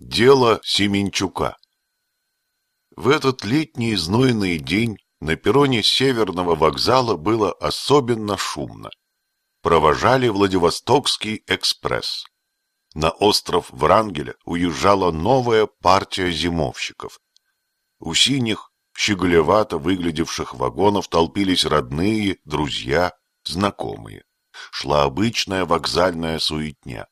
Дело Семенчука В этот летний знойный день на перроне Северного вокзала было особенно шумно. Провожали Владивостокский экспресс. На остров Врангеля уезжала новая партия зимовщиков. У синих, щеголевато выглядевших вагонов толпились родные, друзья, знакомые. Шла обычная вокзальная суетня.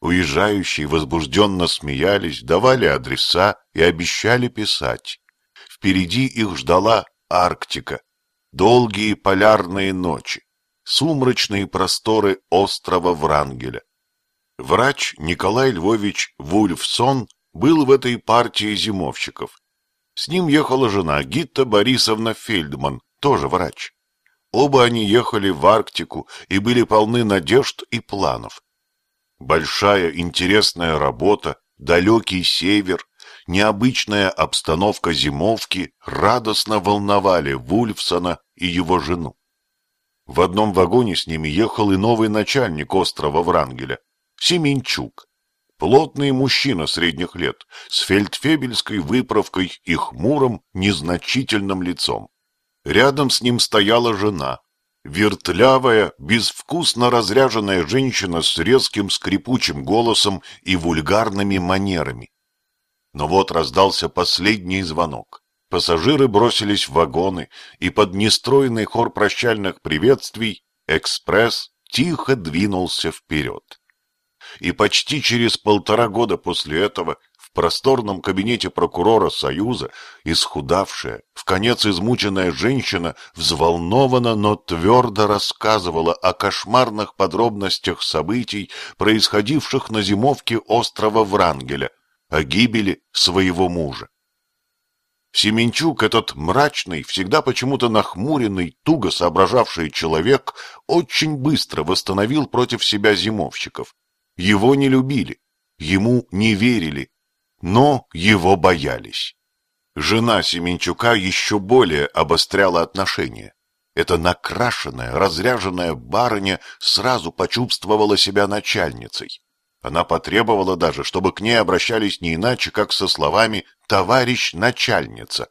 Уезжающие возбужденно смеялись, давали адреса и обещали писать. Впереди их ждала Арктика, долгие полярные ночи, сумрачные просторы острова Врангеля. Врач Николай Львович Вульфсон был в этой партии зимовщиков. С ним ехала жена Гитта Борисовна Фельдман, тоже врач. Оба они ехали в Арктику и были полны надежд и планов. Большая интересная работа, далекий север, необычная обстановка зимовки радостно волновали Вульфсона и его жену. В одном вагоне с ними ехал и новый начальник острова Врангеля, Семенчук. Плотный мужчина средних лет, с фельдфебельской выправкой и хмурым, незначительным лицом. Рядом с ним стояла жена, Вертлявая, безвкусно разряженная женщина с резким скрипучим голосом и вульгарными манерами. Но вот раздался последний звонок. Пассажиры бросились в вагоны, и под нестройный хор прощальных приветствий экспресс тихо двинулся вперед. И почти через полтора года после этого в просторном кабинете прокурора Союза исхудавшая, в конец измученная женщина взволнованно, но твердо рассказывала о кошмарных подробностях событий, происходивших на зимовке острова Врангеля, о гибели своего мужа. Семенчук, этот мрачный, всегда почему-то нахмуренный, туго соображавший человек, очень быстро восстановил против себя зимовщиков. Его не любили, ему не верили, но его боялись. Жена Семенчука еще более обостряла отношения. Эта накрашенная, разряженная барыня сразу почувствовала себя начальницей. Она потребовала даже, чтобы к ней обращались не иначе, как со словами «товарищ начальница».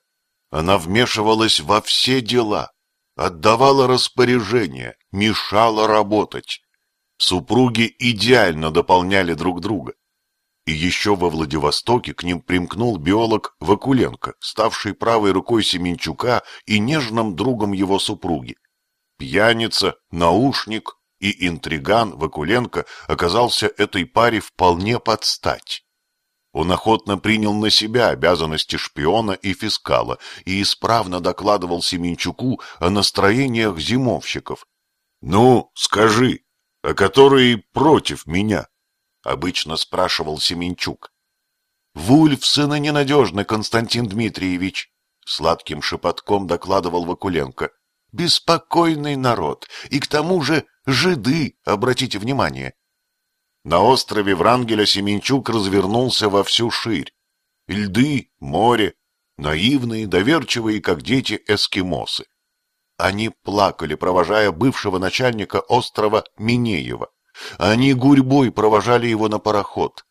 Она вмешивалась во все дела, отдавала распоряжения, мешала работать. Супруги идеально дополняли друг друга. И еще во Владивостоке к ним примкнул биолог Вакуленко, ставший правой рукой Семенчука и нежным другом его супруги. Пьяница, наушник и интриган Вакуленко оказался этой паре вполне под стать. Он охотно принял на себя обязанности шпиона и фискала и исправно докладывал Семенчуку о настроениях зимовщиков. «Ну, скажи, а которые против меня?» — обычно спрашивал Семенчук. — Вульфсены ненадежны, Константин Дмитриевич, — сладким шепотком докладывал Вакуленко. — Беспокойный народ, и к тому же жиды, обратите внимание. На острове Врангеля Семенчук развернулся во всю ширь. Льды, море, наивные, доверчивые, как дети эскимосы. Они плакали, провожая бывшего начальника острова Минеева. Они гурьбой провожали его на пароход.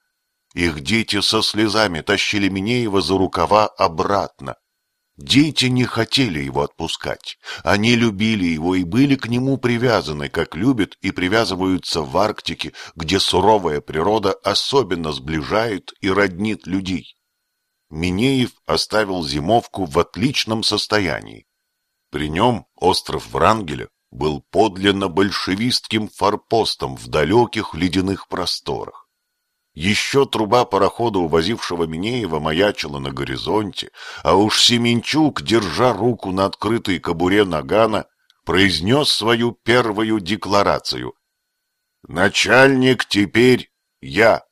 Их дети со слезами тащили Минеева за рукава обратно. Дети не хотели его отпускать. Они любили его и были к нему привязаны, как любят и привязываются в Арктике, где суровая природа особенно сближает и роднит людей. Минеев оставил зимовку в отличном состоянии. При нем остров Врангеля был подлинно большевистским форпостом в далеких ледяных просторах. Еще труба парохода, увозившего Минеева, маячила на горизонте, а уж Семенчук, держа руку на открытой кобуре нагана, произнес свою первую декларацию. «Начальник теперь я.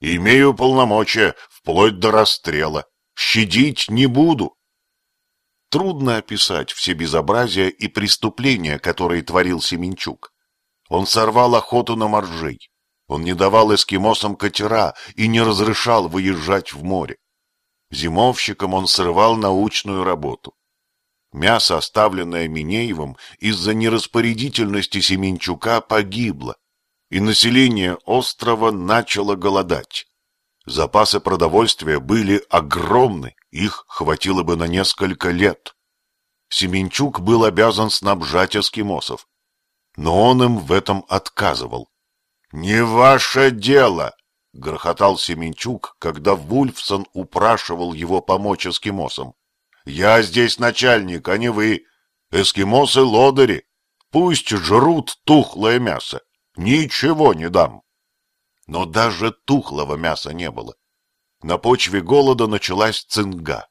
Имею полномочия вплоть до расстрела. Щадить не буду. Трудно описать все безобразия и преступления, которые творил Семенчук. Он сорвал охоту на моржей. Он не давал эскимосам катера и не разрешал выезжать в море. Зимовщиком он срывал научную работу. Мясо, оставленное Минеевым, из-за нераспорядительности Семенчука погибло, и население острова начало голодать. Запасы продовольствия были огромны, их хватило бы на несколько лет. Семенчук был обязан снабжать эскимосов, но он им в этом отказывал. «Не ваше дело!» — грохотал Семенчук, когда Вульфсон упрашивал его помочь эскимосам. «Я здесь начальник, а не вы. Эскимосы-лодыри. Пусть жрут тухлое мясо. Ничего не дам». Но даже тухлого мяса не было. На почве голода началась цинга.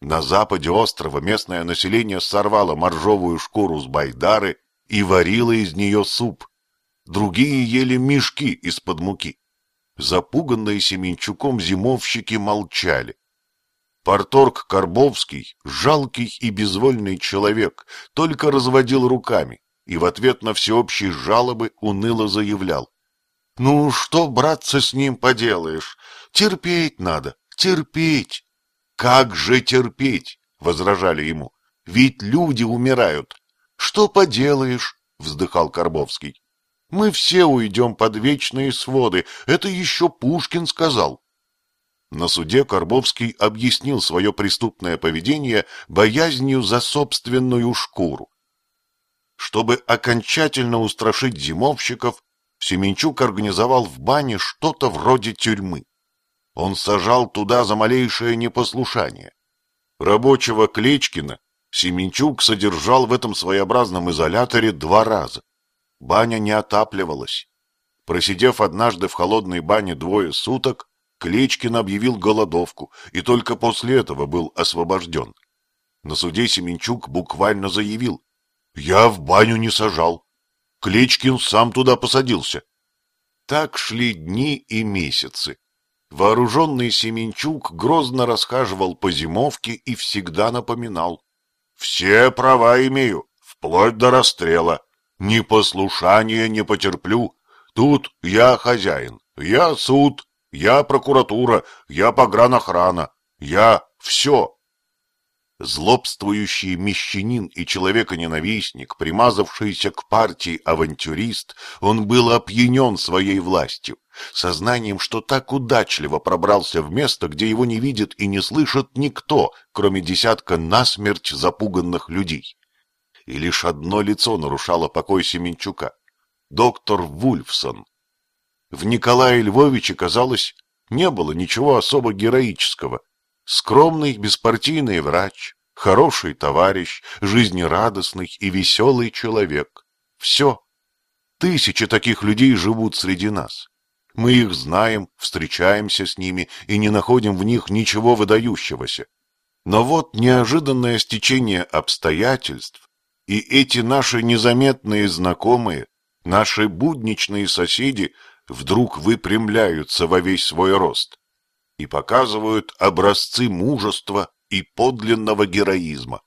На западе острова местное население сорвало моржовую шкуру с байдары и варило из нее суп. Другие ели мешки из-под муки. Запуганные Семенчуком зимовщики молчали. Порторг Карбовский, жалкий и безвольный человек, только разводил руками и в ответ на всеобщие жалобы уныло заявлял. Ну, что, братцы, с ним поделаешь? Терпеть надо, терпеть. Как же терпеть? Возражали ему. Ведь люди умирают. Что поделаешь? Вздыхал Карбовский. Мы все уйдем под вечные своды. Это еще Пушкин сказал. На суде Карбовский объяснил свое преступное поведение боязнью за собственную шкуру. Чтобы окончательно устрашить зимовщиков, Семенчук организовал в бане что-то вроде тюрьмы. Он сажал туда за малейшее непослушание. Рабочего Клечкина Семенчук содержал в этом своеобразном изоляторе два раза. Баня не отапливалась. Просидев однажды в холодной бане двое суток, Клечкин объявил голодовку и только после этого был освобожден. На суде Семенчук буквально заявил «Я в баню не сажал, Кличкин сам туда посадился. Так шли дни и месяцы. Вооруженный Семенчук грозно расхаживал по зимовке и всегда напоминал. «Все права имею, вплоть до расстрела. Непослушания не потерплю. Тут я хозяин, я суд, я прокуратура, я погранохрана, я все. Злобствующий мещанин и человеконенавистник, примазавшийся к партии авантюрист, он был опьянен своей властью, сознанием, что так удачливо пробрался в место, где его не видит и не слышит никто, кроме десятка насмерть запуганных людей. И лишь одно лицо нарушало покой Семенчука — доктор Вульфсон. В Николае Львовиче, казалось, не было ничего особо героического — Скромный, беспартийный врач, хороший товарищ, жизнерадостный и веселый человек. Все. Тысячи таких людей живут среди нас. Мы их знаем, встречаемся с ними и не находим в них ничего выдающегося. Но вот неожиданное стечение обстоятельств, и эти наши незаметные знакомые, наши будничные соседи вдруг выпрямляются во весь свой рост и показывают образцы мужества и подлинного героизма.